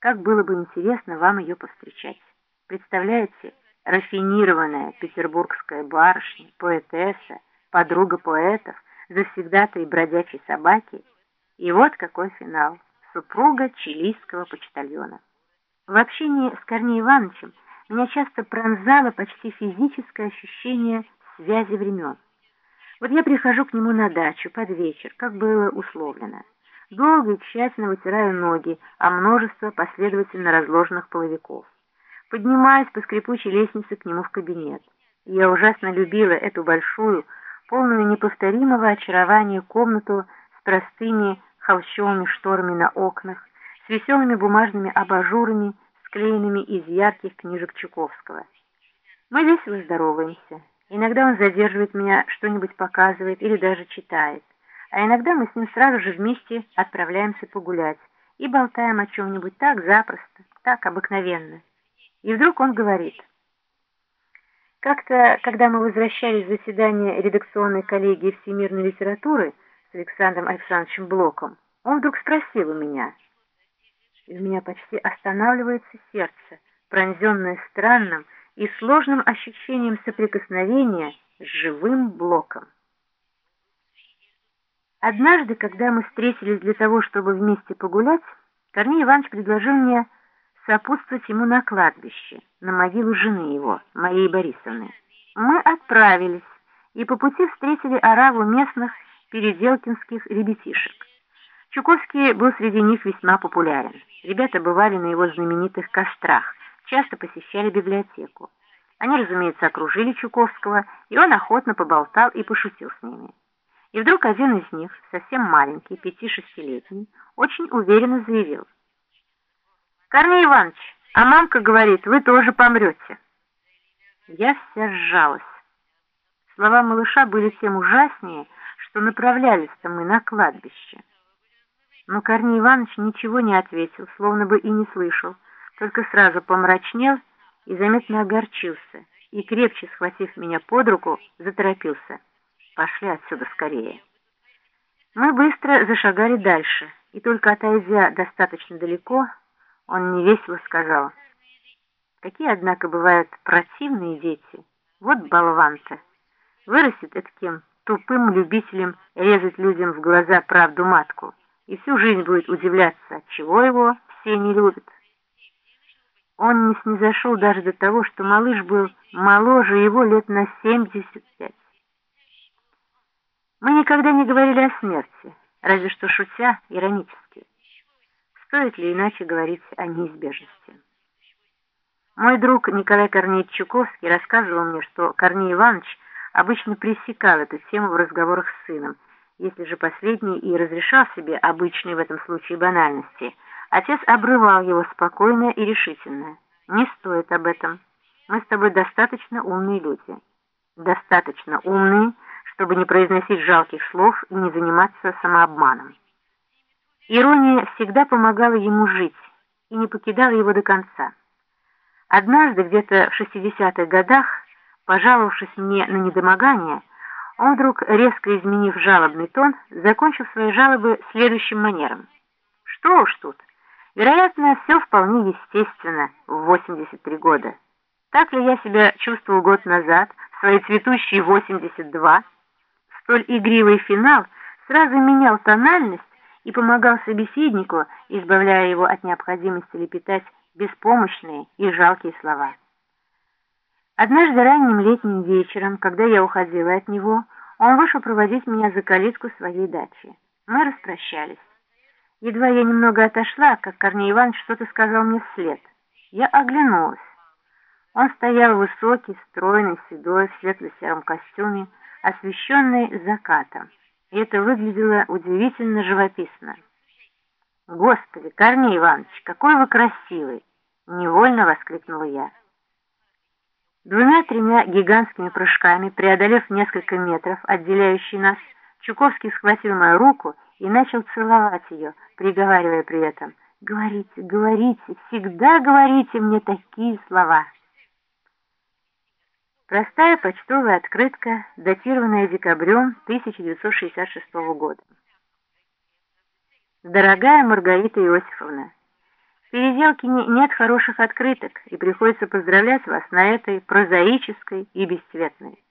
Как было бы интересно вам ее повстречать. Представляете, рафинированная петербургская барышня, поэтесса, подруга поэтов, завсегдата и бродячей собаки. И вот какой финал. Супруга чилийского почтальона. В общении с Корнеем Ивановичем меня часто пронзало почти физическое ощущение связи времен. Вот я прихожу к нему на дачу под вечер, как было условлено. Долго и тщательно вытираю ноги, а множество последовательно разложенных половиков. Поднимаюсь по скрипучей лестнице к нему в кабинет. Я ужасно любила эту большую, полную неповторимого очарования комнату с простыми холщовыми шторами на окнах, с веселыми бумажными абажурами, склеенными из ярких книжек Чуковского. Мы весело здороваемся. Иногда он задерживает меня, что-нибудь показывает или даже читает. А иногда мы с ним сразу же вместе отправляемся погулять и болтаем о чем-нибудь так запросто, так обыкновенно. И вдруг он говорит. Как-то, когда мы возвращались с заседания редакционной коллегии всемирной литературы с Александром Александровичем Блоком, он вдруг спросил у меня. И у меня почти останавливается сердце, пронзенное странным и сложным ощущением соприкосновения с живым Блоком. Однажды, когда мы встретились для того, чтобы вместе погулять, Корней Иванович предложил мне сопутствовать ему на кладбище, на могилу жены его, моей Борисовны. Мы отправились и по пути встретили ораву местных переделкинских ребятишек. Чуковский был среди них весьма популярен. Ребята бывали на его знаменитых кострах, часто посещали библиотеку. Они, разумеется, окружили Чуковского, и он охотно поболтал и пошутил с ними. И вдруг один из них, совсем маленький, пяти-шестилетний, очень уверенно заявил – Корней Иванович, а мамка говорит, вы тоже помрете. Я вся сжалась. Слова малыша были тем ужаснее, что направлялись-то мы на кладбище. Но Корней Иванович ничего не ответил, словно бы и не слышал, только сразу помрачнел и заметно огорчился, и, крепче схватив меня под руку, заторопился. Пошли отсюда скорее. Мы быстро зашагали дальше, и только отойдя достаточно далеко, он невесело сказал. Какие, однако, бывают противные дети. Вот болван-то. Вырастет таким тупым любителем резать людям в глаза правду матку. И всю жизнь будет удивляться, отчего его все не любят. Он не снизошел даже до того, что малыш был моложе его лет на 75. Никогда не говорили о смерти, разве что шутя иронически. Стоит ли иначе говорить о неизбежности? Мой друг Николай Корнеевич Чуковский рассказывал мне, что Корней Иванович обычно пресекал эту тему в разговорах с сыном. Если же последний и разрешал себе обычные в этом случае банальности, отец обрывал его спокойно и решительно. «Не стоит об этом. Мы с тобой достаточно умные люди. Достаточно умные, чтобы не произносить жалких слов и не заниматься самообманом». Ирония всегда помогала ему жить и не покидала его до конца. Однажды, где-то в 60-х годах, пожаловавшись мне на недомогание, он вдруг, резко изменив жалобный тон, закончил свои жалобы следующим манером. Что уж тут, вероятно, все вполне естественно в 83 года. Так ли я себя чувствовал год назад, в свои цветущие 82? Столь игривый финал сразу менял тональность и помогал собеседнику, избавляя его от необходимости лепетать беспомощные и жалкие слова. Однажды ранним летним вечером, когда я уходила от него, он вышел проводить меня за калитку своей дачи. Мы распрощались. Едва я немного отошла, как Корней Иванович что-то сказал мне вслед. Я оглянулась. Он стоял высокий, стройный, седой, в светло-сером костюме, освещенный закатом и это выглядело удивительно живописно. «Господи, Корней Иванович, какой вы красивый!» — невольно воскликнула я. Двумя-тремя гигантскими прыжками, преодолев несколько метров, отделяющие нас, Чуковский схватил мою руку и начал целовать ее, приговаривая при этом «Говорите, говорите, всегда говорите мне такие слова». Простая почтовая открытка, датированная декабрем 1966 года. Дорогая Маргарита Иосифовна, В Переделкине нет хороших открыток, и приходится поздравлять вас на этой прозаической и бесцветной.